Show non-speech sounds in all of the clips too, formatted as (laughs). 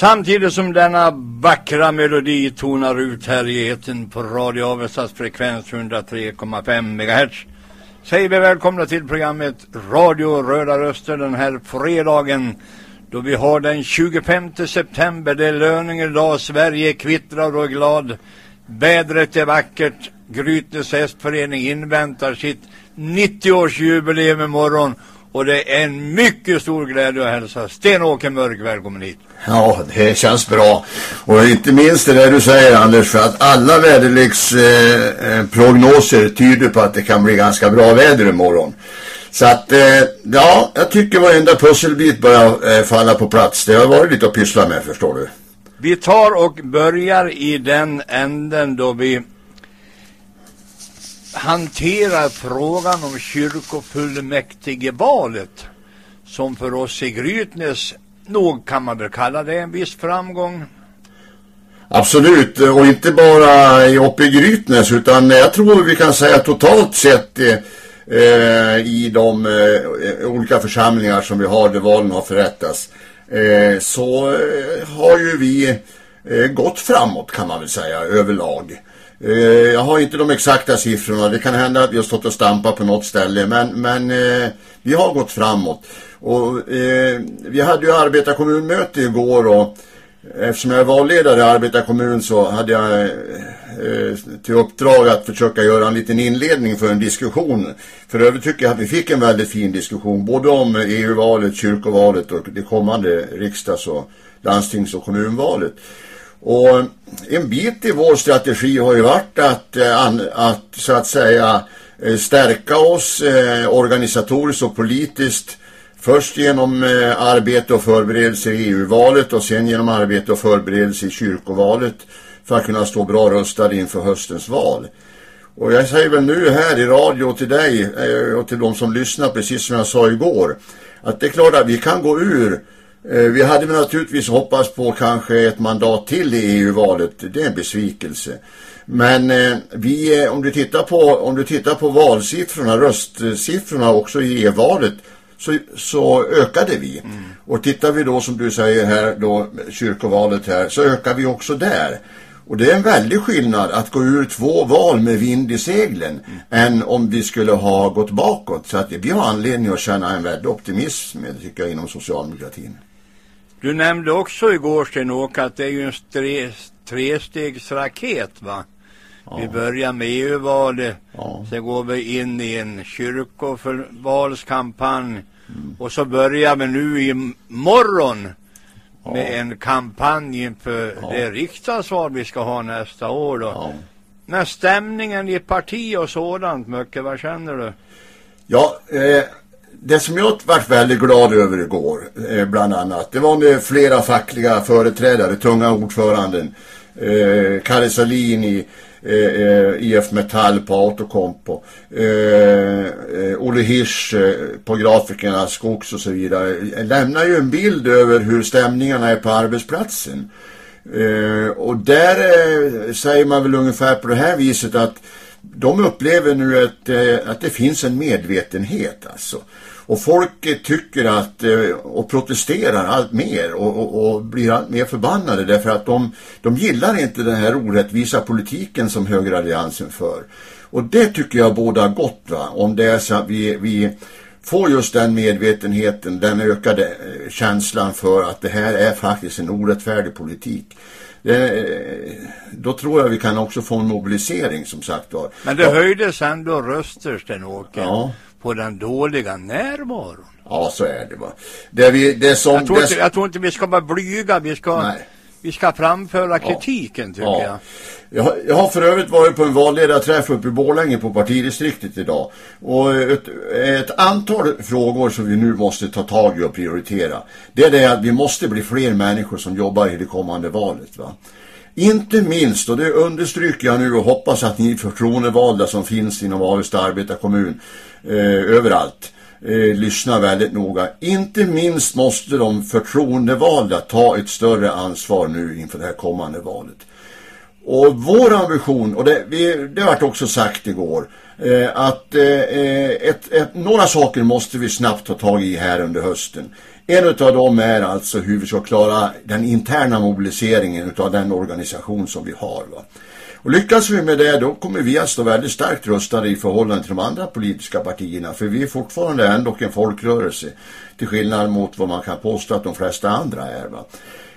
Samtidigt som denna vackra melodi tonar ut här i eten på Radio Avestas frekvens 103,5 MHz säger vi välkomna till programmet Radio Röda Röster den här fredagen då vi har den 25 september. Det är löningedag. Sverige kvittrar och är glad. Vädret är vackert. Grytes hästförening inväntar sitt 90-årsjubileum imorgon. Och det är en mycket stor glädje att hälsa Sten-Åke Mörk välkommen hit. Ja, det känns bra. Och inte minst det där du säger Anders, för att alla väderleksprognoser eh, tyder på att det kan bli ganska bra väder imorgon. Så att, eh, ja, jag tycker varenda pusselbit börjar eh, falla på plats. Det har varit lite att pyssla med, förstår du. Vi tar och börjar i den änden då vi hanterar frågan om kyrkofullmäktigevalet som för oss i Grytnäs nog kan man väl kalla det en viss framgång. Absolut, och inte bara i uppe i Grytnäs utan jag tror vi kan säga totalt sett eh, i de eh, olika församlingar som vi har där valen har förrättats eh, så eh, har ju vi eh, gått framåt kan man väl säga överlag. Eh, jag har inte de exakta siffrorna, det kan hända att vi har stått och stampat på något ställe men, men eh, vi har gått framåt. Och eh, vi hade ju arbetarkommunmöte igår och eftersom jag är valledare i arbetarkommun så hade jag eh, till uppdrag att försöka göra en liten inledning för en diskussion. För övrigt tycker jag att vi fick en väldigt fin diskussion både om EU-valet, kyrkovalet och det kommande riksdags- och landstings- och kommunvalet. Och en bit i vår strategi har ju varit att, eh, att så att säga eh, stärka oss eh, organisatoriskt och politiskt Först genom arbete och förberedelse i EU-valet och sen genom arbete och förberedelse i kyrkovalet för att kunna stå bra röstad inför höstens val. Och jag säger väl nu här i radio till dig och till de som lyssnar precis som jag sa igår att det är klart att vi kan gå ur eh, vi hade väl naturligtvis hoppats på kanske ett mandat till i EU-valet. Det är en besvikelse. Men eh, vi, eh, om, du tittar på, om du tittar på valsiffrorna, röstsiffrorna också i EU-valet så, så ökade vi. Mm. Och tittar vi då som du säger här då kyrkovalet här så ökar vi också där. Och det är en väldig skillnad att gå ur två val med vind i seglen mm. än om vi skulle ha gått bakåt. Så att vi har anledning att känna en väldig optimism tycker jag inom socialdemokratin. Du nämnde också igår Sten-Åke att det är ju en tre, trestegsraket va? Ja. Vi börjar med EU-valet, ja. sen går vi in i en kyrkovalskampanj mm. och så börjar vi nu i morgon ja. med en kampanj inför ja. det riksdagsval vi ska ha nästa år då. Ja. Men stämningen i parti och sådant, mycket, vad känner du? Ja, eh, det som jag varit väldigt glad över igår, eh, bland annat, det var med flera fackliga företrädare, tunga ordföranden, eh, Kalle Salini, eh, eh IF Metall på Autokompo, eh, eh, Olle Hirsch eh, på Grafikerna, Skogs och så vidare, eh, lämnar ju en bild över hur stämningarna är på arbetsplatsen. Eh, och där eh, säger man väl ungefär på det här viset att de upplever nu att, eh, att det finns en medvetenhet alltså. Och folk eh, tycker att eh, och protesterar allt mer och, och, och, blir allt mer förbannade därför att de, de gillar inte den här orättvisa politiken som högeralliansen för. Och det tycker jag båda gott va, om det är så att vi, vi får just den medvetenheten, den ökade känslan för att det här är faktiskt en orättfärdig politik. Det, då tror jag vi kan också få en mobilisering som sagt Men det ja. höjdes ändå röster Sten-Åke. Ja på den dåliga närvaron. Ja, så är det va. Det vi, det som, jag, tror det... inte, jag tror inte vi ska vara blyga. Vi ska, Nej. Vi ska framföra kritiken tycker Ja. jag. Jag, har- jag har för övrigt varit på en valledarträff uppe i Borlänge på partidistriktet idag. Och ett, ett antal frågor som vi nu måste ta tag i och prioritera. Det är det att vi måste bli fler människor som jobbar i det kommande valet. Va? Inte minst, och det understryker jag nu och hoppas att ni förtroendevalda som finns inom Avesta arbetarkommun eh, överallt eh, lyssna väldigt noga. Inte minst måste de förtroendevalda ta ett större ansvar nu inför det här kommande valet. Och vår ambition, och det, vi, det vart också sagt igår, eh, att eh, ett, ett, några saker måste vi snabbt ta tag i här under hösten. En av dem är alltså hur vi ska klara den interna mobiliseringen av den organisation som vi har. Va? Och lyckas vi med det då kommer vi att stå väldigt starkt rustade i förhållande till de andra politiska partierna. För vi är fortfarande ändå en folkrörelse. Till skillnad mot vad man kan påstå att de flesta andra är. Va?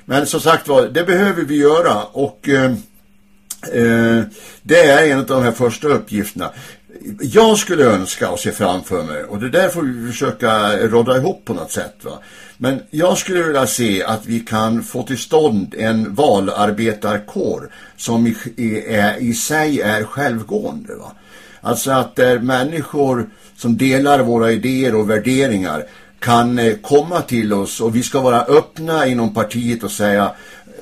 Men som sagt var, det behöver vi göra. Och... Eh, Eh, det är en av de här första uppgifterna. Jag skulle önska och se framför mig, och det där får vi försöka råda ihop på något sätt. Va? Men jag skulle vilja se att vi kan få till stånd en valarbetarkår som i, i, är, i sig är självgående. Va? Alltså att där människor som delar våra idéer och värderingar kan eh, komma till oss och vi ska vara öppna inom partiet och säga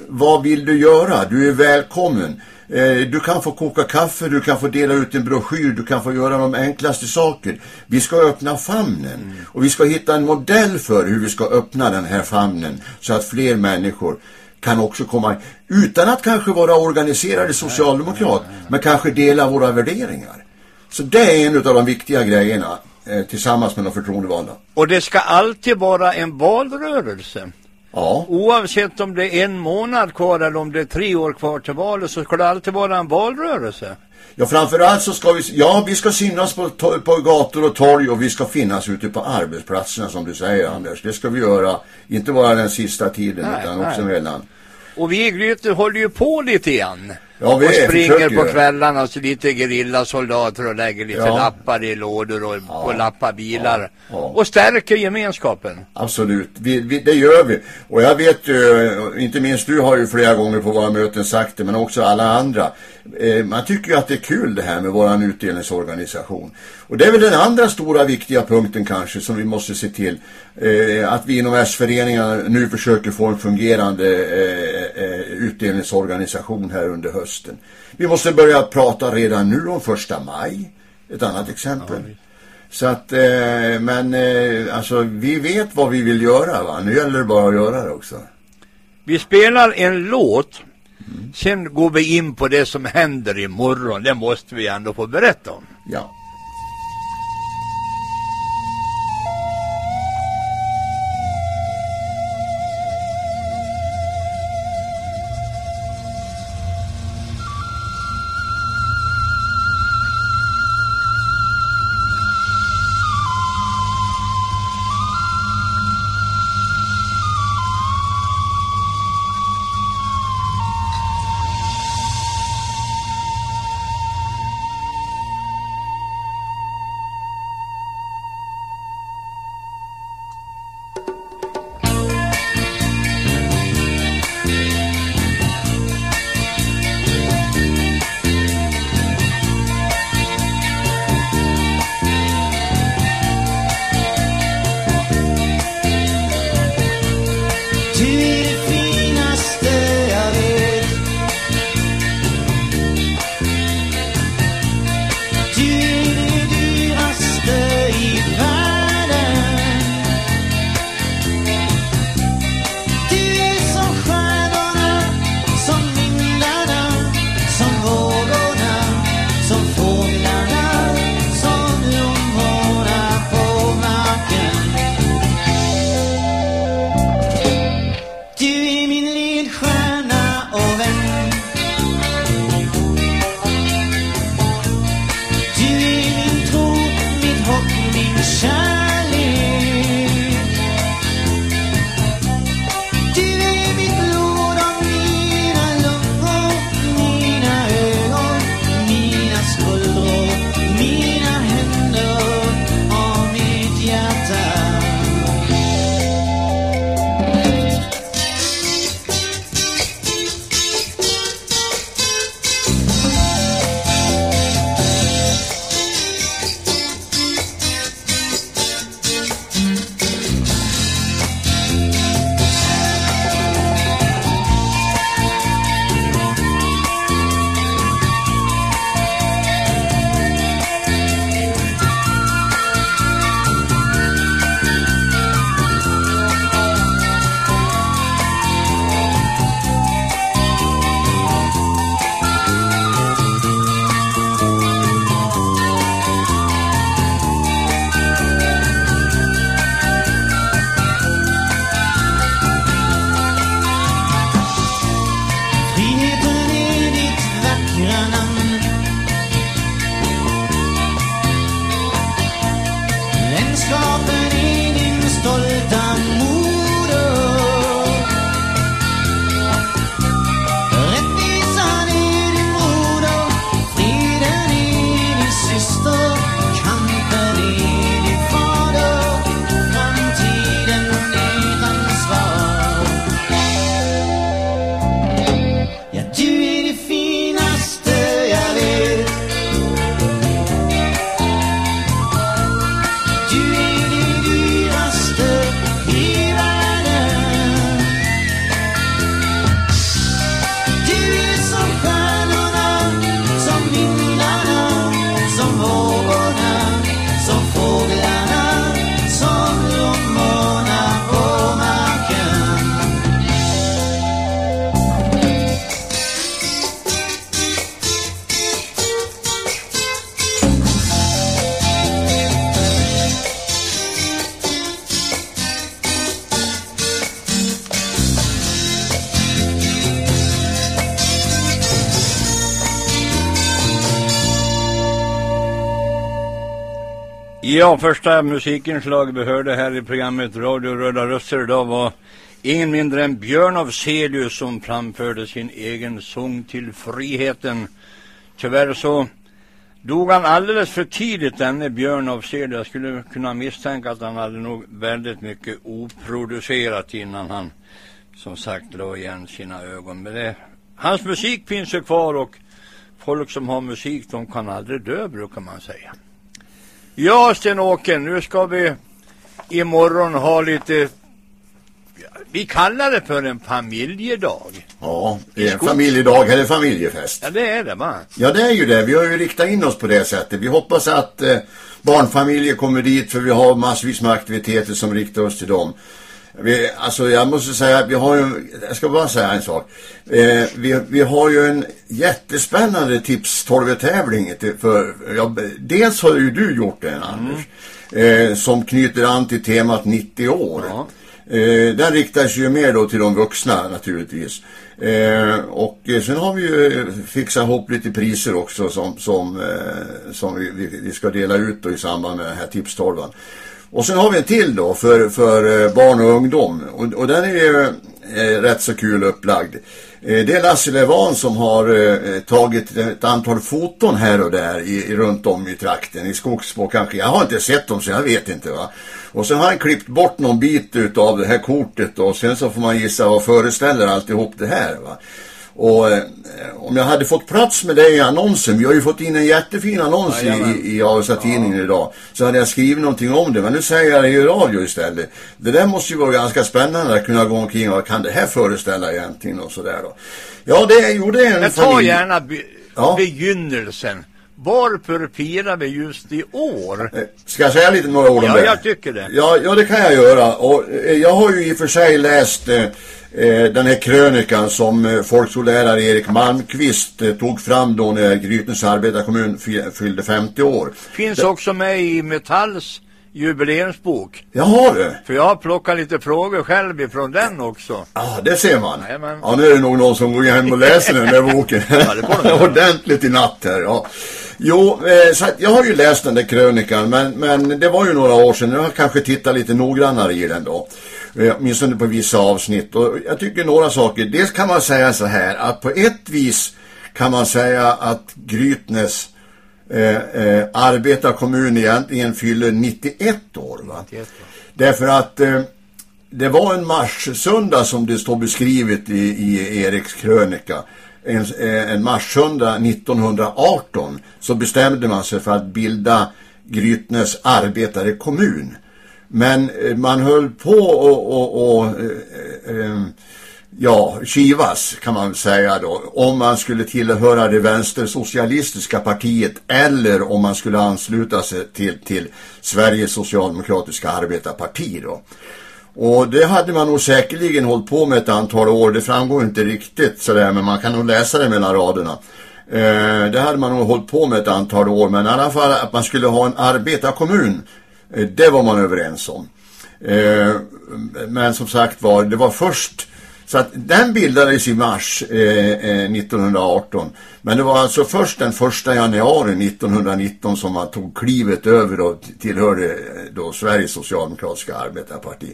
vad vill du göra? Du är välkommen. Eh, Du kan få koka kaffe, du kan få dela ut en broschyr, du kan få göra de enklaste saker. Vi ska öppna famnen och vi ska hitta en modell för hur vi ska öppna den här famnen så att fler människor kan också komma utan att kanske vara organiserade socialdemokrat men kanske dela våra värderingar. Så det är en av de viktiga grejerna eh, tillsammans med de förtroendevalda. Och det ska alltid vara en valrörelse. Ja. Oavsett om det är en månad kvar eller om det är tre år kvar till valet så ska det alltid vara en valrörelse. Ja, framförallt så ska vi, ja, vi ska synas på, på gator och torg och vi ska finnas ute på arbetsplatserna som du säger Anders. Det ska vi göra, inte bara den sista tiden Nej, utan nej. också mellan. Och vi i Gryte håller ju på lite grann. Ja, vi och springer försöker på kvällarna så lite gerillasoldater och lägger lite Ja. lappar i lådor och, och lappar bilar. Ja, ja. Och stärker gemenskapen. Absolut, vi, vi, det gör vi. Och jag vet ju, inte minst du har ju flera gånger på våra möten sagt det, men också alla andra. Eh, man tycker ju att det är kul det här med våran utdelningsorganisation. Och det är väl den andra stora viktiga punkten kanske som vi måste se till. Eh, att vi inom S-föreningarna nu försöker få en fungerande eh, eh, utdelningsorganisation här under hösten. Vi måste börja prata redan nu om första maj. Ett annat exempel. Så att, eh, men eh, alltså vi vet vad vi vill göra va. Nu gäller det bara att göra det också. Vi spelar en låt. Sen går vi in på det som händer imorgon. Det måste vi ändå få berätta om. Ja. gemenskapen i din stolta Ja, första musikinslag vi hörde här i programmet Radio Röda Röster idag var ingen mindre än Björn av Selius som framförde sin egen sång till friheten. Tyvärr så dog han alldeles för tidigt denne Björn av Selius. Jag skulle kunna misstänka att han hade nog väldigt mycket oproducerat innan han som sagt la igen sina ögon. Men det, hans musik finns ju kvar och folk som har musik de kan aldrig dö brukar man säga. Ja, Sten-Åke, nu ska vi imorgon ha lite vi kallar det för en familjedag. Ja, det är en familjedag eller familjefest. Ja, det är det va? Ja, det är ju det. Vi har ju riktat in oss på det sättet. Vi hoppas att eh, barnfamiljer kommer dit för vi har massvis med aktiviteter som riktar oss till dem. Vi, alltså jag måste säga vi har ju, jag ska bara säga en sak. Eh, vi, vi har ju en jättespännande tips tävling för, ja, dels har ju du gjort den Anders. Mm. Eh, som knyter an till temat 90 år. Ja. Eh, den riktar sig ju mer då till de vuxna naturligtvis. Eh, och eh, sen har vi ju fixat ihop lite priser också som, som, eh, som vi, vi, ska dela ut då i samband med den här tipstolvan. Och sen har vi en till då för, för eh, barn och ungdom. Och, och den är ju eh, rätt så kul upplagd. Eh, det är Lasse Levan som har eh, tagit ett antal foton här och där i, i, runt om i trakten. I Skogsbo kanske. Jag har inte sett dem så jag vet inte va. Och sen har han klippt bort någon bit av det här kortet och sen så får man gissa vad föreställer alltihop det här va. Och eh, om jag hade fått plats med dig i annonsen, vi har ju fått in en jättefin annons ja, i, i Avesta-tidningen ja. idag, så hade jag skrivit någonting om det. Men nu säger jag det i radio istället. Det där måste ju vara ganska spännande att kunna gå omkring och vad kan det här föreställa egentligen och sådär då. Ja, det gjorde en Jag tar gärna be ja. begynnelsen. Varför firar vi just i år? Ska jag säga lite några ord om ja, det? Ja, jag tycker det. Ja, ja, det kan jag göra. Och eh, jag har ju i och för sig läst eh, Eh, den här krönikan som eh, folkskollärare Erik Malmqvist eh, tog fram då när Grytens arbetarkommun fyllde 50 år. Finns det... också med i Metalls jubileumsbok. Jag har det. För jag har plockat lite frågor själv ifrån den också. Ja, ah, det ser man. Men... Ja, nu är det nog någon som går hem och läser den där boken. (laughs) ja, det (laughs) Ordentligt i natt här, ja. Jo, eh, så jag har ju läst den där krönikan, men, men det var ju några år sedan. Jag har kanske tittat lite noggrannare i den då. Eh, åtminstone på vissa avsnitt. Och jag tycker några saker. Dels kan man säga så här att på ett vis kan man säga att Grytnes eh, eh, arbetarkommun egentligen fyller 91 år. Va? 91 Därför att eh, det var en marssöndag som det står beskrivet i, i Eriks krönika. En, eh, en marssöndag 1918 så bestämde man sig för att bilda Grytnes arbetare kommun. Men eh, man höll på och, och, och ja, kivas kan man säga då. Om man skulle tillhöra det vänstersocialistiska partiet eller om man skulle ansluta sig till, till Sveriges socialdemokratiska arbetarparti då. Och det hade man nog säkerligen hållit på med ett antal år. Det framgår inte riktigt sådär men man kan nog läsa det mellan raderna. Eh, det hade man nog hållit på med ett antal år men i alla fall att man skulle ha en arbetarkommun Eh, det var man överens om. Eh, men som sagt var, det var först så att den bildades i mars eh, eh 1918. Men det var alltså först den första januari 1919 som man tog klivet över och tillhörde eh, då Sveriges socialdemokratiska arbetarparti.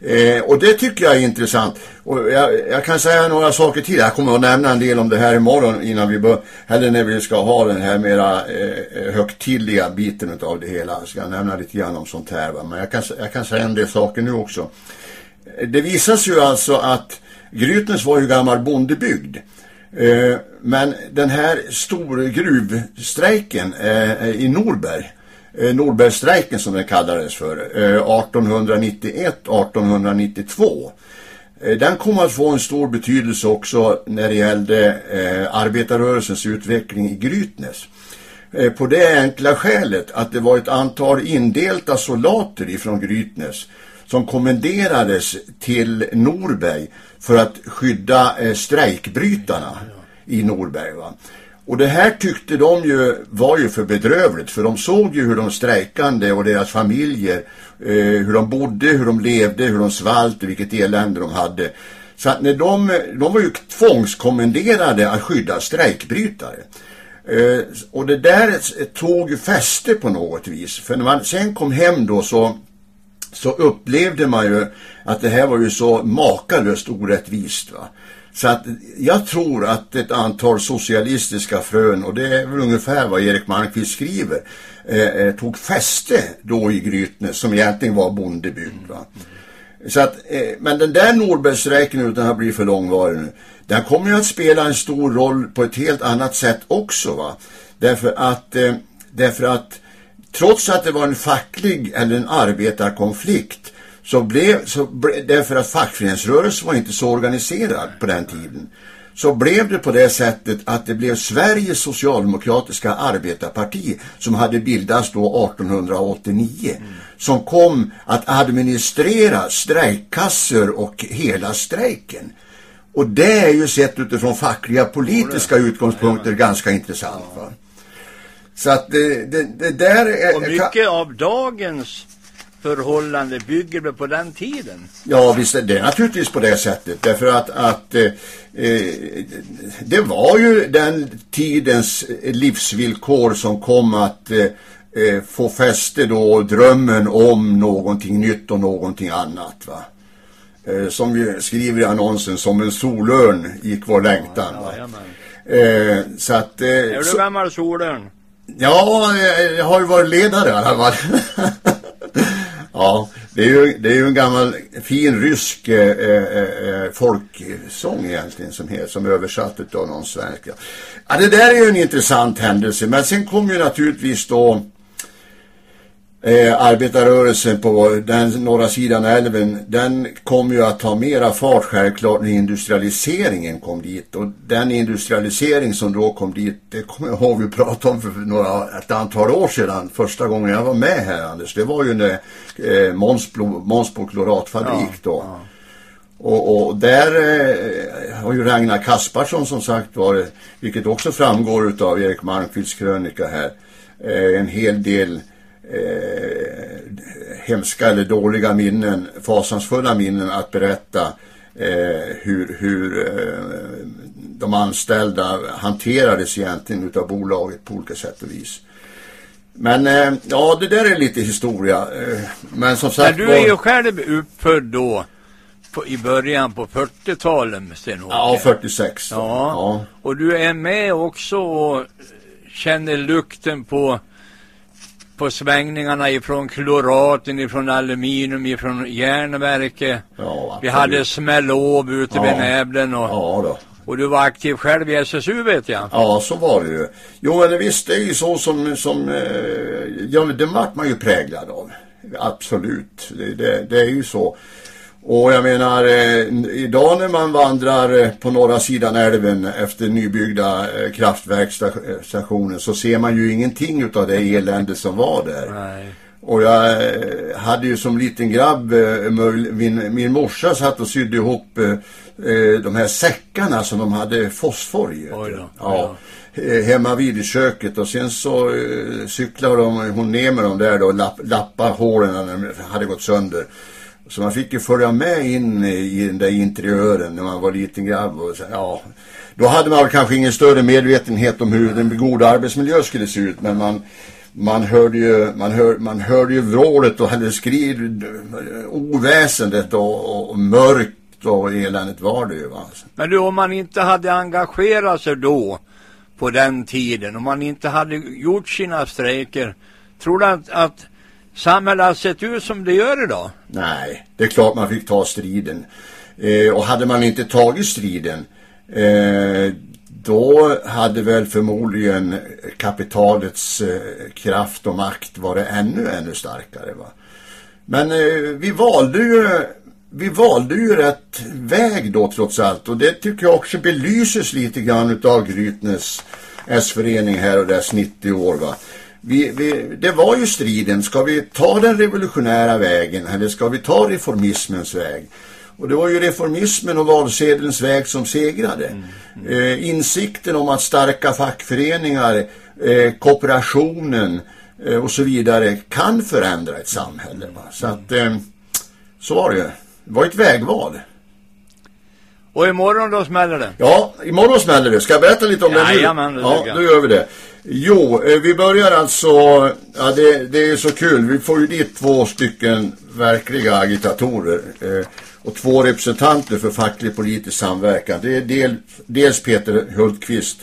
Eh, och det tycker jag är intressant. Och jag, jag, kan säga några saker till. Jag kommer att nämna en del om det här imorgon innan vi bör, eller när vi ska ha den här mera eh, eh högtidliga biten av det hela. Jag ska nämna lite grann om sånt här. Va? Men jag kan, jag kan säga en del saker nu också. Det visar sig ju alltså att Grytens var ju gammal bondebygd. Eh, men den här stor gruvstrejken eh, i Norberg eh, som den kallades för, eh, 1891-1892. Eh, den kom att få en stor betydelse också när det gällde eh, arbetarrörelsens utveckling i Grytnes. På det enkla skälet att det var ett antal indelta soldater ifrån Grytnes som kommenderades till Norberg för att skydda eh, strejkbrytarna i Norberg. Va? Och det här tyckte de ju var ju för bedrövligt för de såg ju hur de strejkande och deras familjer, eh, hur de bodde, hur de levde, hur de svalt och vilket elände de hade. Så att när de, de var ju tvångskommenderade att skydda strejkbrytare. Eh, och det där tog fäste på något vis. För när man sen kom hem då så, så upplevde man ju att det här var ju så makalöst orättvist. Va? Så att jag tror att ett antal socialistiska frön, och det är väl ungefär vad Erik Malmqvist skriver, eh, eh tog fäste då i Grytnäs som egentligen var bondebygd. Va? Så att, eh, men den där Norbergsräkningen, utan att bli för långvarig nu, den kommer ju att spela en stor roll på ett helt annat sätt också. va. Därför att, eh, därför att trots att det var en facklig eller en arbetarkonflikt så blev, så ble, därför att fackföreningsrörelsen var inte så organiserad på den tiden så blev det på det sättet att det blev Sveriges socialdemokratiska arbetarparti som hade bildats då 1889 mm. som kom att administrera strejkkassor och hela strejken. Och det är ju sett utifrån fackliga politiska utgångspunkter ganska intressant. Va? Så att det, det, det där är... Och mycket av dagens förhållande bygger på den tiden? Ja, visst är det naturligtvis på det sättet. Därför att, att eh, eh, det var ju den tidens livsvillkor som kom att eh, eh, få fäste då drömmen om någonting nytt och någonting annat. Va? Eh, som vi skriver i annonsen, som en solörn gick vår längtan. Va? Eh, så att, är du så, gammal solörn? Ja, jag, jag har ju varit ledare i alla fall. (laughs) Ja, det är ju, det är ju en gammal fin rysk eh, eh, eh folksång egentligen som, heter, som översatt av någon svensk. Ja, det där är ju en intressant händelse. Men sen kom ju naturligtvis då eh, arbetarrörelsen på den norra sidan älven, den kom ju att ta mera fart självklart när industrialiseringen kom dit. Och den industrialisering som då kom dit, det kommer jag ihåg vi pratade om för några, ett antal år sedan. Första gången jag var med här Anders, det var ju när eh, Månsbo kloratfabrik ja, då. Ja. Och, och, där eh, har ju Ragnar Kasparsson som sagt var, vilket också framgår av Erik Malmqvists krönika här, eh, en hel del eh, hemska eller dåliga minnen, fasansfulla minnen att berätta eh, hur, hur eh, de anställda hanterades egentligen utav bolaget på olika sätt och vis. Men eh, ja, det där är lite historia. Eh, men som sagt Men du är ju själv uppfödd då på, i början på 40-talet, sten Ja, 46. Ja. ja, och du är med också och känner lukten på på svängningarna ifrån kloraten, ifrån aluminium, ifrån järnverket. Ja, Vi hade smällåb ute ja. vid Näblen och, ja, och du var aktiv själv i SSU vet jag. Ja, så var det ju. Jo, men visst, det är ju så som, som eh, ja, det vart man ju präglad av. Absolut, det, det, det är ju så. Och jag menar, eh, idag när man vandrar eh, på norra sidan älven efter nybyggda eh, kraftverksstationer så ser man ju ingenting av det elände som var där. Nej. Och jag hade ju som liten grabb, min, min morsa satt och sydde ihop de här säckarna som de hade fosfor i. Oj då, ja. ja. Hemma vid i köket och sen så cyklade de, hon ner med dem där då och lapp, lappade hålen när de hade gått sönder. Så man fick ju följa med in i den där interiören när man var liten grabb. Och så, ja, då hade man kanske ingen större medvetenhet om hur en god arbetsmiljö skulle se ut. Men man, man hörde ju, man hör, man hörde ju vrålet och hade skrid, oväsendet och, och mörkt och eländet var det ju. Va? Men du, om man inte hade engagerat sig då på den tiden, om man inte hade gjort sina strejker, tror du att, att samhället har sett ut som det gör idag? Nej, det är klart man fick ta striden. Eh, och hade man inte tagit striden eh, då hade väl förmodligen kapitalets eh, kraft och makt varit ännu, ännu starkare. Va? Men eh, vi valde ju vi valde ju rätt väg då trots allt och det tycker jag också belyses lite grann av Grytnes S-förening här och dess 90 år va vi, vi, det var ju striden, ska vi ta den revolutionära vägen eller ska vi ta reformismens väg? Och det var ju reformismen och valsedelns väg som segrade. Mm. Mm. Eh, insikten om att starka fackföreningar, eh, kooperationen eh, och så vidare kan förändra ett samhälle. Va? Så att, eh, så var det ju. Det var ett vägval. Och imorgon då smäller det? Ja, imorgon smäller det. Ska jag berätta lite om det nu? Jajamän, det Ja, då gör vi det. Jo, eh, vi börjar alltså, ja det, det är så kul, vi får ju dit två stycken verkliga agitatorer eh, och två representanter för facklig politisk samverkan. Det är del, dels Peter Hultqvist,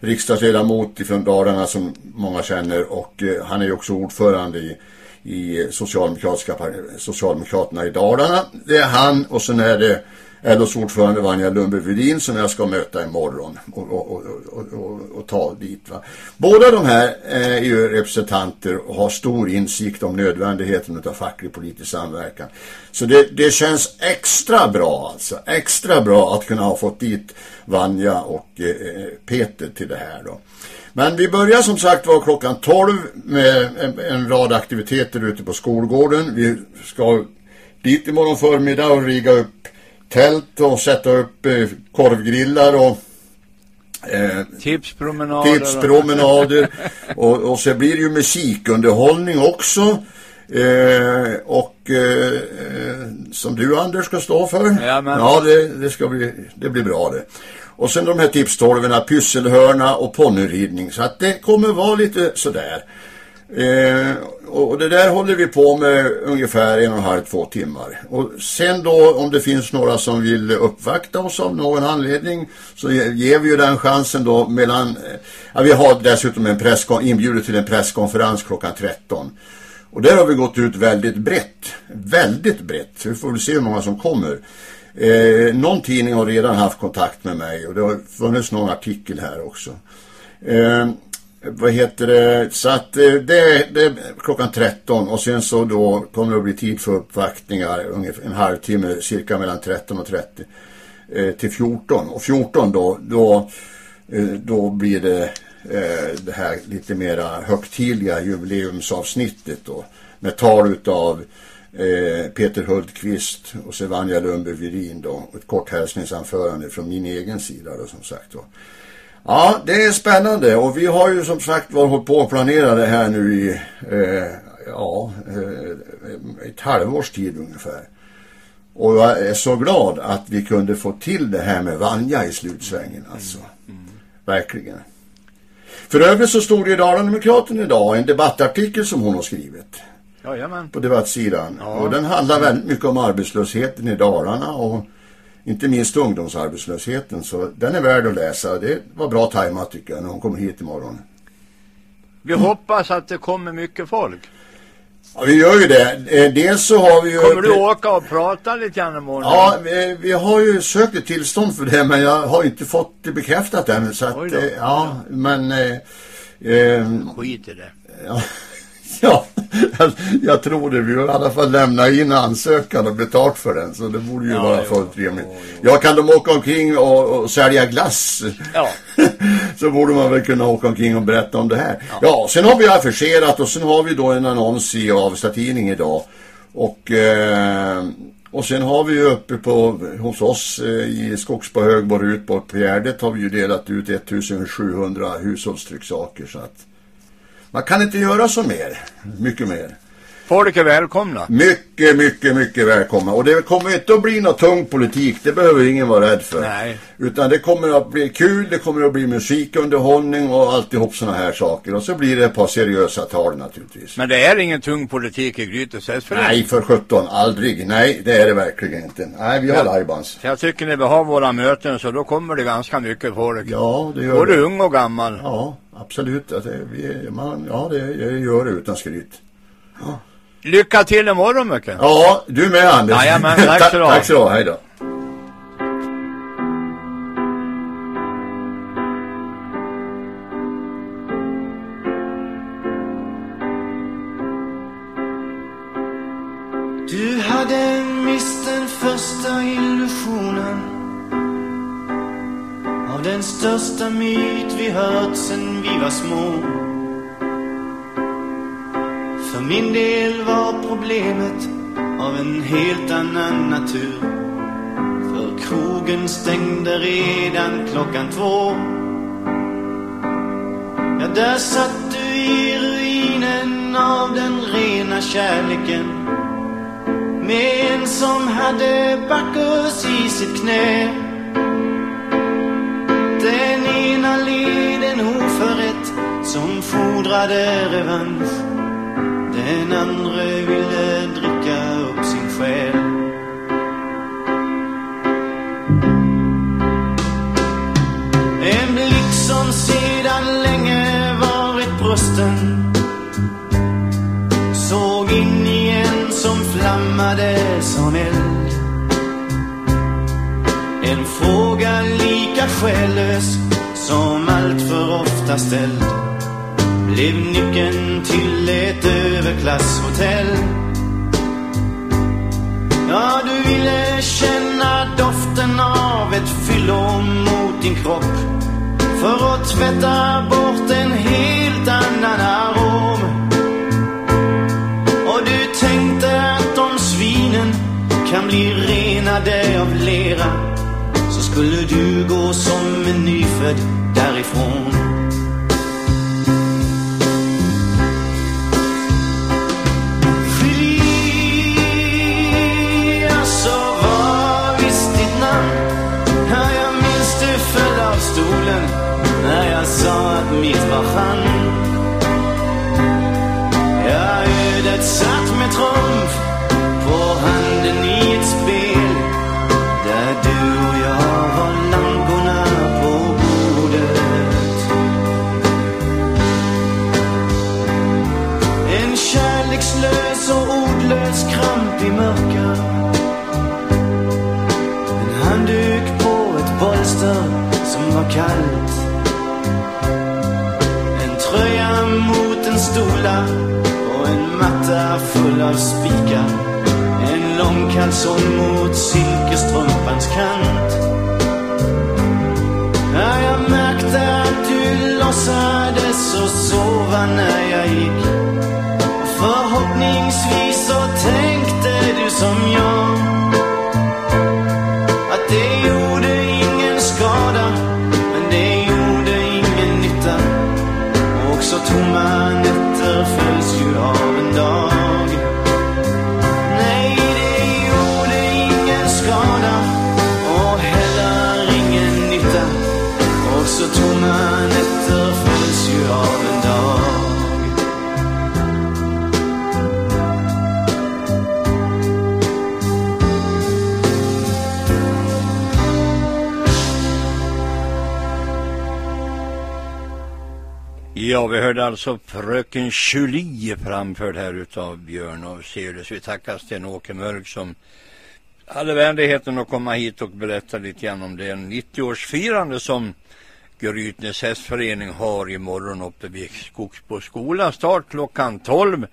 riksdagsledamot från Dalarna som många känner och eh, han är ju också ordförande i, i socialdemokratiska, Socialdemokraterna i Dalarna. Det är han och sen är det LOs ordförande Vanja Lundberg-Wedin som jag ska möta imorgon och, och, och, och, och, och ta dit. Va? Båda de här eh, är ju representanter och har stor insikt om nödvändigheten av facklig politisk samverkan. Så det, det känns extra bra alltså. Extra bra att kunna ha fått dit Vanja och eh, Peter till det här då. Men vi börjar som sagt var klockan 12 med en, en rad aktiviteter ute på skolgården. Vi ska dit imorgon förmiddag och riga upp tält och sätta upp eh, korvgrillar och eh, Tipspromenader? tipspromenader och, och så blir det ju musikunderhållning också. Eh, och eh, som du Anders ska stå för. Jajamän. Ja, det, det ska bli, det blir bra det. Och sen de här tipstorverna, pysselhörna och ponnyridning. Så att det kommer vara lite sådär. Eh, och det där håller vi på med ungefär en och en halv, två timmar. Och sen då om det finns några som vill uppvakta oss av någon anledning så ger vi ju den chansen då mellan, eh, ja, vi har dessutom en presskon- inbjudet till en presskonferens klockan 13. Och där har vi gått ut väldigt brett, väldigt brett. Vi får väl se hur många som kommer. Eh, någon tidning har redan haft kontakt med mig och det har funnits någon artikel här också. Eh, heter det? Så att eh, det, det är klockan 13 och sen så då kommer det att bli tid för uppvaktningar ungefär en halvtimme cirka mellan 13 och 30 eh, till 14 och 14 då då, eh, då blir det eh, det här lite mera högtidliga jubileumsavsnittet då med tal utav eh, Peter Hultqvist och Sevanja Lundberg Virin då och ett kort hälsningsanförande från min egen sida då som sagt då. Ja, det är spännande och vi har ju som sagt var hållit på att planera det här nu i eh, ja, eh, ett halvårs tid ungefär. Och jag är så glad att vi kunde få till det här med Vanja i slutsvängen alltså. Verkligen. För övrigt så stod det i Dalademokraten idag en debattartikel som hon har skrivit Jajamän. på debattsidan. Och den handlar väldigt mycket om arbetslösheten i Dalarna och inte minst ungdomsarbetslösheten. Så den är värd att läsa. Det var bra tajmat tycker jag när hon kommer hit imorgon. Vi hoppas att det kommer mycket folk. Ja, vi gör ju det. Eh, Dels så har vi ju... Kommer du åka och prata lite grann imorgon? Ja, vi, vi har ju sökt ett tillstånd för det men jag har inte fått det bekräftat än. Så att, eh, ja, men... Eh, eh, Skit i det. (laughs) Ja, ja jag, tror det. Vi har i alla fall lämnat in ansökan och betalt för den. Så det borde ju Ja, vara jo, fullt rimligt. Ja, kan de åka omkring och, och sälja glass? Ja. (laughs) så borde man väl kunna åka omkring och berätta om det här. Ja, sen har vi affischerat och sen har vi då en annons i Avesta Tidning idag. Och, eh, och sen har vi ju uppe på, hos oss eh, i Skogsbo Högborg ut på Fjärdet har vi ju delat ut 1700 hushållstrycksaker så att man kan inte göra så mer, mycket mer. Folk är välkomna. Mycket, mycket, mycket välkomna. Och det kommer inte att bli någon tung politik, det behöver ingen vara rädd för. Nej. Utan det kommer att bli kul, det kommer att bli musikunderhållning och alltihop såna här saker. Och så blir det ett par seriösa tal naturligtvis. Men det är ingen tung politik i Grytes hästförening. Nej, för 17, aldrig. Nej, det är det verkligen inte. Nej, vi har Ja. lajbans. Jag tycker när vi har våra möten så då kommer det ganska mycket folk. Ja, det gör Både det. ung och gammal. Ja, absolut. Att det, vi, man, ja, det gör det utan skryt. Lycka till imorgon mycket. Ja, du med Anders. Jajamän, tack så du. Tack så du ha, hej då. Du hade mist den första illusionen av den största myt vi hört sen vi var små. För min del var problemet av en helt annan natur. För krogen stängde redan klockan två. Ja, där satt du i ruinen av den rena kärleken. Med en som hade Bacchus i sitt knä. Den ena led en oförrätt som fordrade revansch. Den andre ville dricka upp sin själ. En blick som sedan länge varit brusten såg in i en som flammade som eld. En fråga lika själlös som allt för ofta ställd blev nyckeln till ett överklasshotell. Ja, du ville känna doften av ett fyllo mot din kropp för att tvätta bort en helt annan arom. Och du tänkte att om svinen kan bli renade av lera så skulle du gå som en nyfödd därifrån. Mitt Som mot silkesstrumpans kant. Ja, jag märkte att du låtsades och sova när jag gick. Förhoppningsvis så tänkte du som jag. Ja, vi hörde alltså Fröken Julie framförd här utav Björn och Sirius. Vi tackar Sten-Åke Mörk som hade vänligheten att komma hit och berätta lite grann om det 90-årsfirande som Grytnes hästförening har imorgon uppe vid Skogsbo skola. Start klockan 12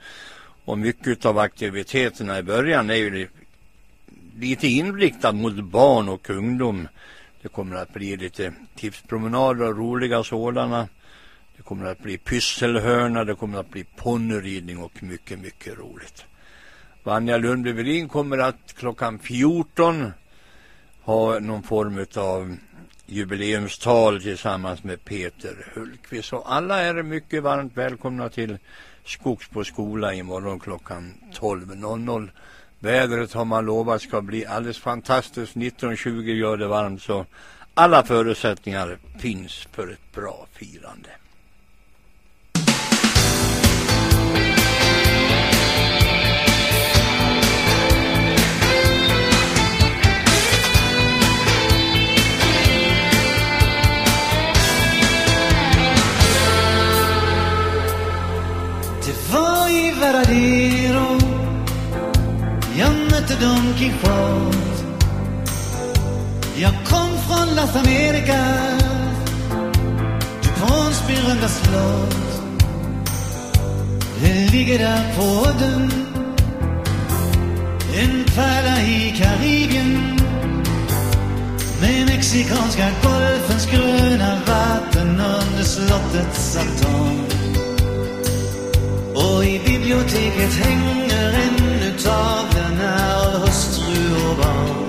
och mycket av aktiviteterna i början är ju lite inriktad mot barn och ungdom. Det kommer att bli lite tipspromenader och roliga sådana. Det kommer att bli pysselhörna, det kommer att bli ponnyridning och mycket, mycket roligt. Vanja Lundby Velin kommer att klockan 14 ha någon form av jubileumstal tillsammans med Peter Hultqvist. Och alla är mycket varmt välkomna till Skogsbo skola imorgon klockan 12.00. Vädret har man lovat ska bli alldeles fantastiskt. 19-20 det varmt så alla förutsättningar finns för ett bra firande. Var jag mötte Don Quijote. Jag kom från Las Americas, DuPonts berömda slott. Det ligger där på udden, en pärla i Karibien. Med Mexikanska golfens gröna vatten under slottets altan. I biblioteket hänger ännu tavlorna av hustru och barn.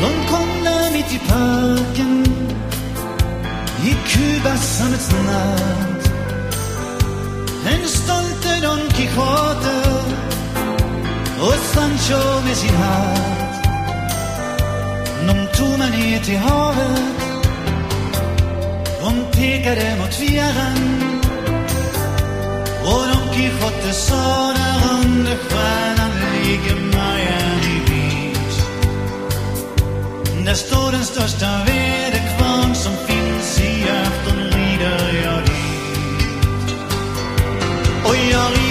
De kom där mitt i parken i som ett Den stolte Don Quijote och Sancho med sin hatt. De tog mig ner till havet. De pekade mot fjärran. Och Don Quijote sa där under stjärnan ligger Miami Beach. Där står den största väderkvarn Och jag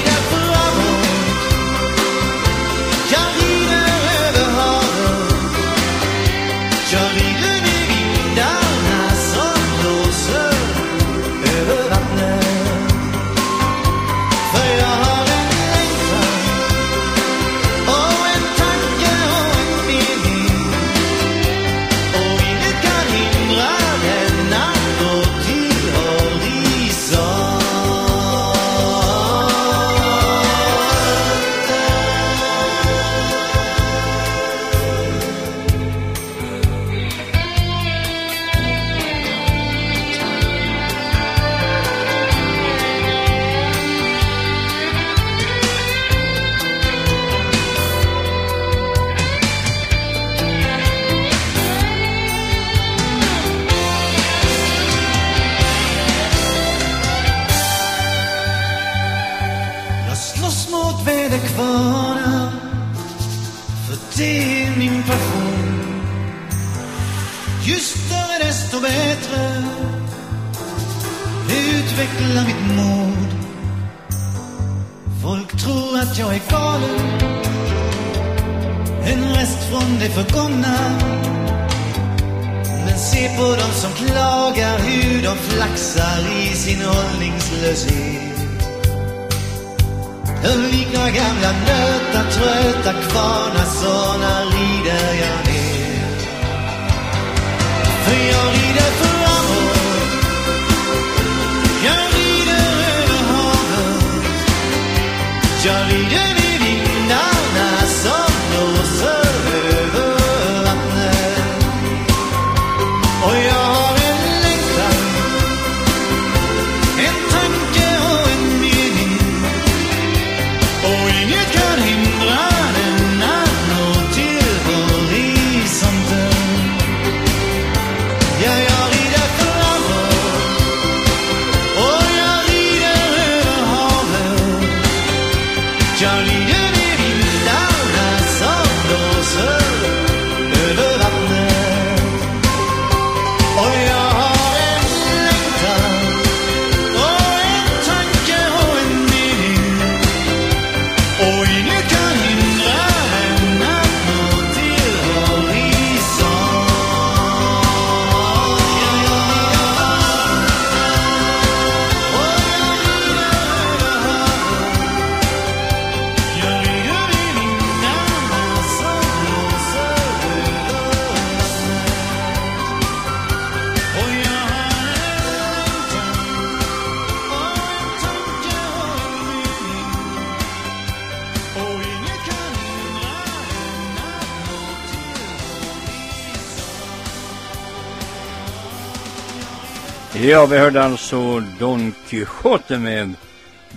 Ja, vi hörde alltså Don Quixote med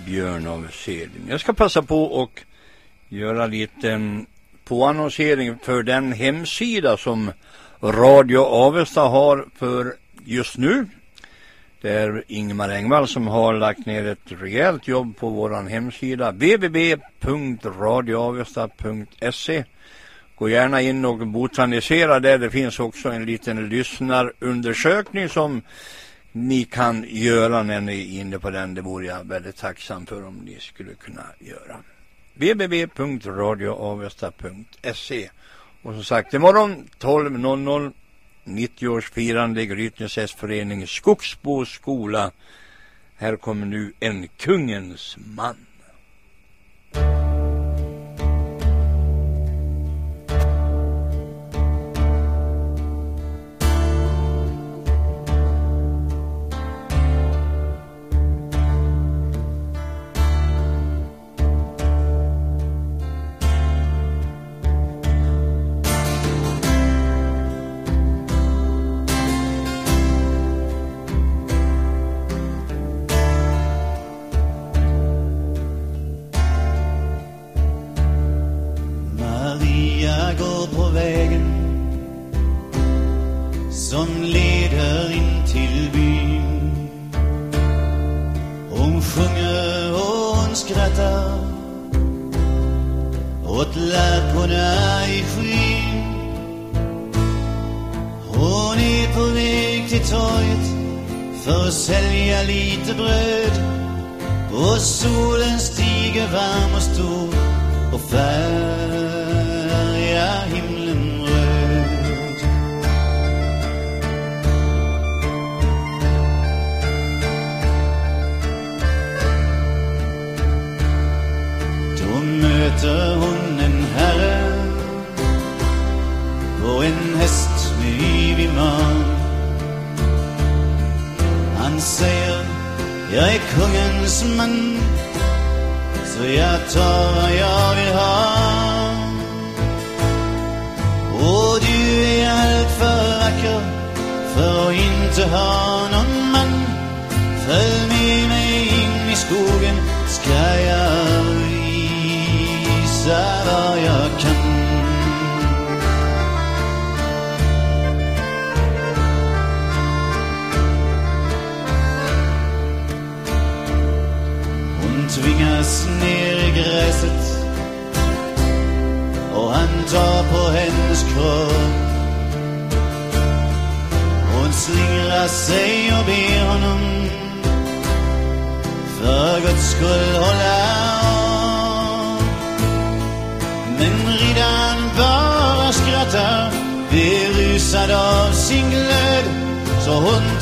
Björn av Selin. Jag ska passa på och göra lite mm, påannonsering för den hemsida som Radio Avesta har för just nu. Det är Ingmar Engvall som har lagt ner ett rejält jobb på vår hemsida www.radioavesta.se Gå gärna in och botanisera där. Det finns också en liten lyssnarundersökning som ni kan göra när ni är inne på den. Det vore jag väldigt tacksam för om ni skulle kunna göra. www.radioavesta.se Och som sagt, imorgon 12.00 90-årsfirande i Grytnäs S-förening Skogsbo skola. Här kommer nu en kungens man.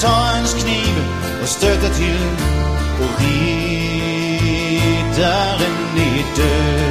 Ta ens kniv och stöta till och riddaren är död.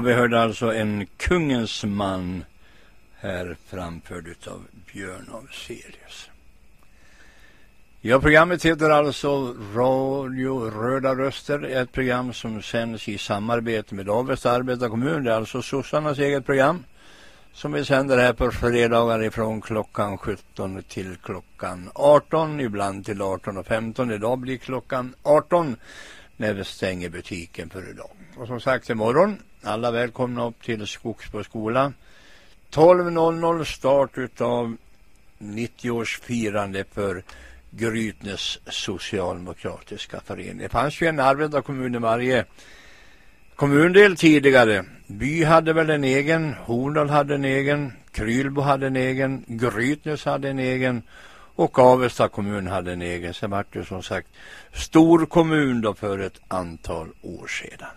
Ja, vi hörde alltså en kungens man här framförd utav Björn av Ja, programmet heter alltså Radio Röda Röster, ett program som sänds i samarbete med Avesta arbetarkommun. Det är alltså sossarnas eget program som vi sänder här på fredagar ifrån klockan 17 till klockan 18, ibland till 18.15. Idag blir klockan 18 när vi stänger butiken för idag. Och som sagt imorgon, alla välkomna upp till Skogsbo skola. 12.00 start utav 90-årsfirande för Grytnes socialdemokratiska förening. Det fanns ju en arbetarkommun i varje kommundel tidigare. By hade väl en egen, Horndal hade en egen, Krylbo hade en egen, Grytnes hade en egen och Avesta kommun hade en egen. Sen vart det som sagt stor kommun då för ett antal år sedan.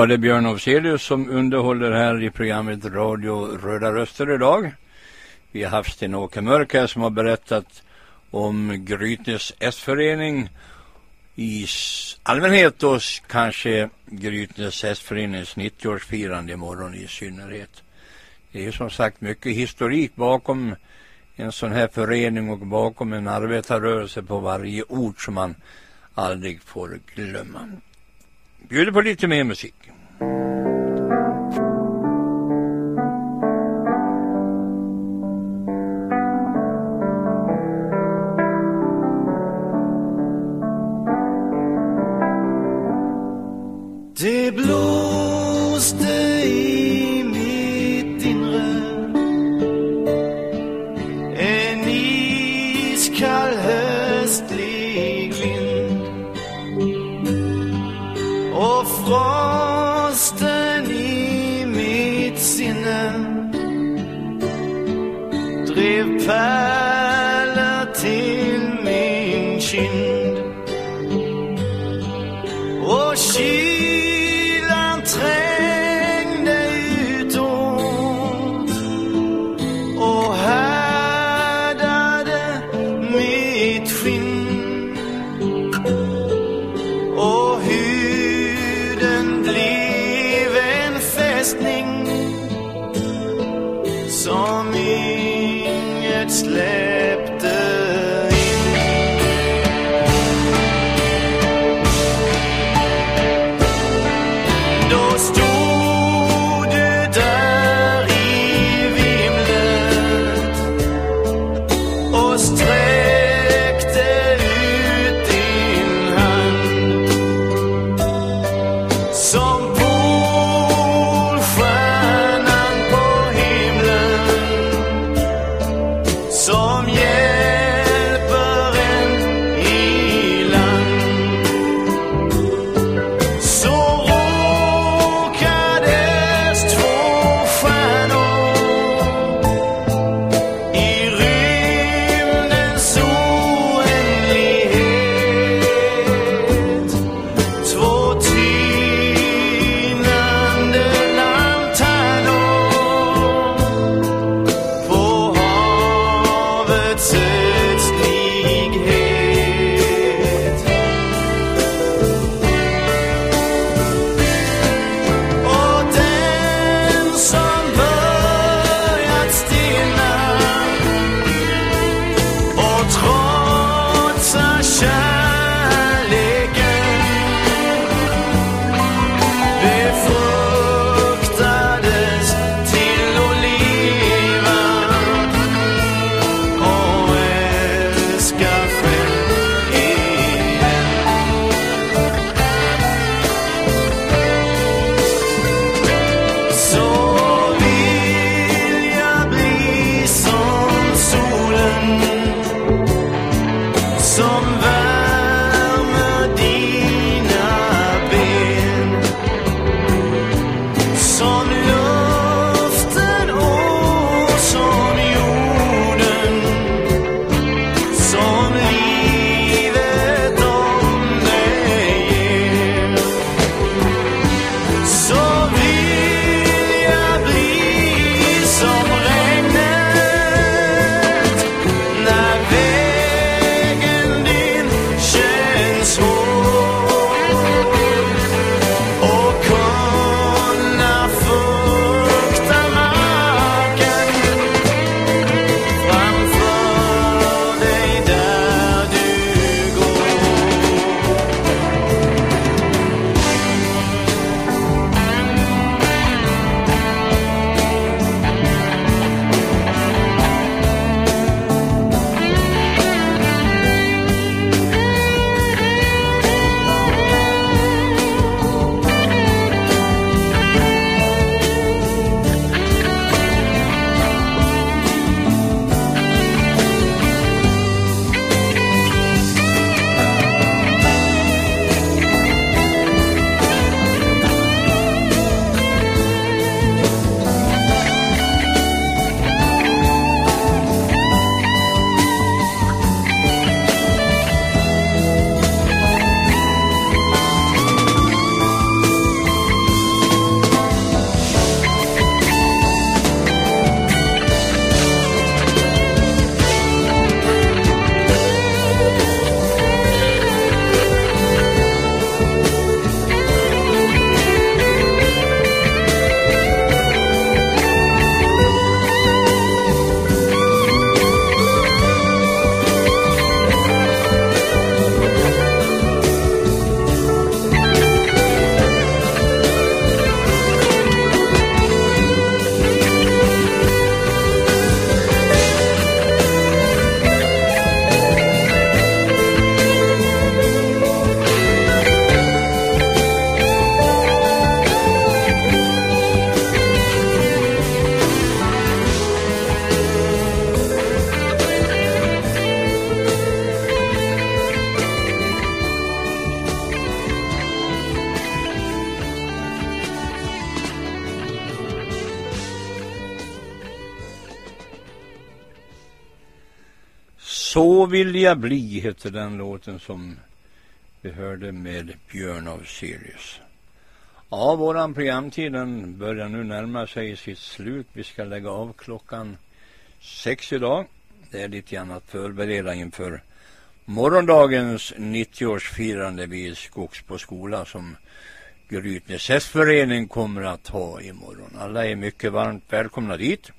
Ja, det är Björn Afzelius som underhåller här i programmet Radio Röda Röster idag. Vi har haft Sten Åke Mörk här som har berättat om Grytnes S-förening i allmänhet och kanske Grytnes S-förenings 90-årsfirande imorgon i synnerhet. Det är ju som sagt mycket historik bakom en sån här förening och bakom en arbetarrörelse på varje ort som man aldrig får glömma bjuder på lite mer musik. Thank you. Så vill jag bli heter den låten som vi hörde med Björn av Sirius. Ja, våran programtid den börjar nu närma sig sitt slut. Vi ska lägga av klockan sex idag. Det är lite grann att förbereda inför morgondagens 90-årsfirande vid Skogsbo skola som Grytnäs hästförening kommer att ha imorgon. Alla är mycket varmt välkomna dit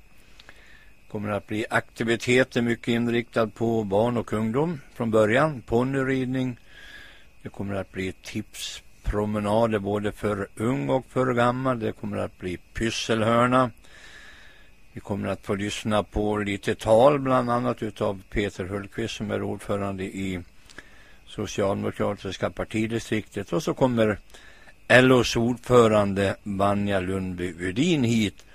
kommer att bli aktiviteter mycket inriktad på barn och ungdom från början. Ponnyridning. Det kommer att bli tipspromenader både för ung och för gammal. Det kommer att bli pysselhörna. Vi kommer att få lyssna på lite tal bland annat utav Peter Hultqvist som är ordförande i Socialdemokratiska partidistriktet och så kommer LOs ordförande Vanja Lundby Udin hit och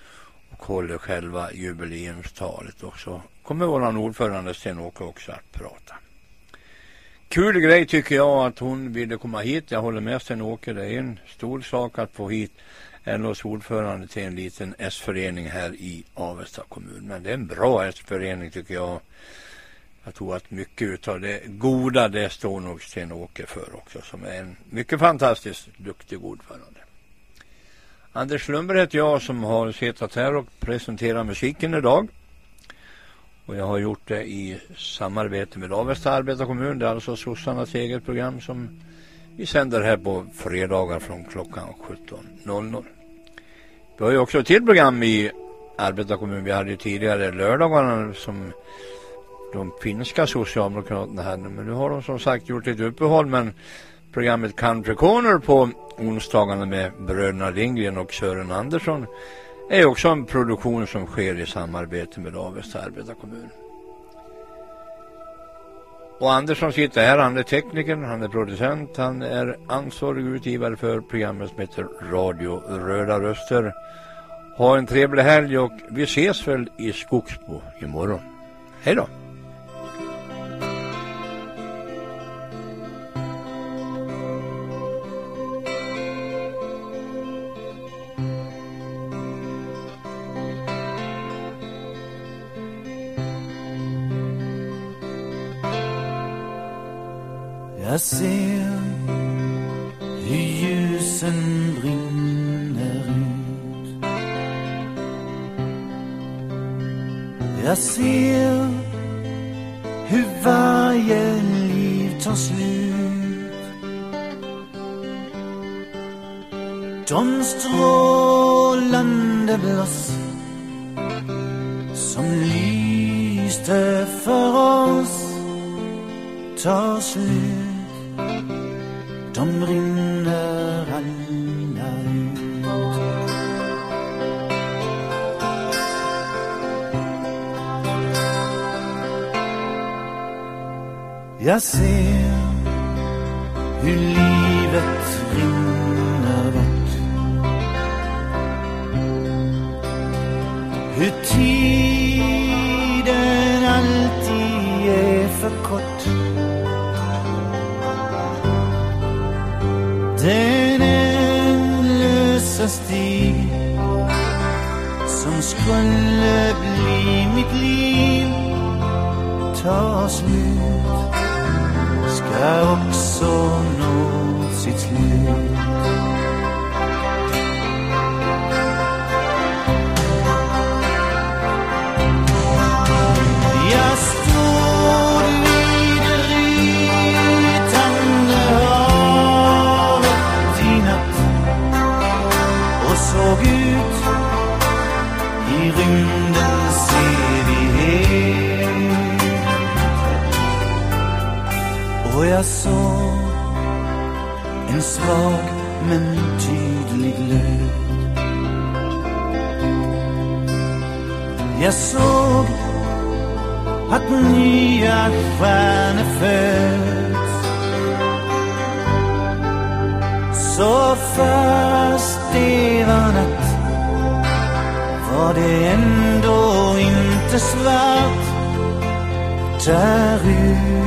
håller själva jubileumstalet också. Kommer våran ordförande Sten-Åke också att prata. Kul grej tycker jag att hon ville komma hit. Jag håller med Sten-Åke. Det är en stor sak att få hit LOs ordförande till en liten S-förening här i Avesta kommun. Men det är en bra S-förening tycker jag. Jag tror att mycket av det goda det står nog Sten-Åke för också som är en mycket fantastiskt duktig ordförande. Anders Lundberg heter jag som har suttit här och presenterat musiken idag. Och jag har gjort det i samarbete med Avesta arbetarkommun. Det är alltså sossarnas eget program som vi sänder här på fredagar från klockan 17.00. Vi har ju också ett till program i arbetarkommun. Vi hade ju tidigare lördagarna som de finska socialdemokraterna hade. Men nu har de som sagt gjort ett uppehåll. Men programmet Country Corner på onsdagarna med bröderna Lindgren och Sören Andersson är också en produktion som sker i samarbete med Avesta arbetarkommun. Och Andersson sitter här, han är tekniker, han är producent, han är ansvarig utgivare för programmet som heter Radio Röda Röster. Ha en trevlig helg och vi ses väl i Skogsbo imorgon. Hej då! Jag ser hur ljusen brinner ut. Jag ser hur varje liv tar slut. De strålande bloss som lyste för oss tar slut de brinner alla ser hur livet rinner tar slut ska också jag såg en svag men tydlig glöd. Jag såg att nya stjärnor föds. Så fast det var natt var det ändå inte svart. Där ute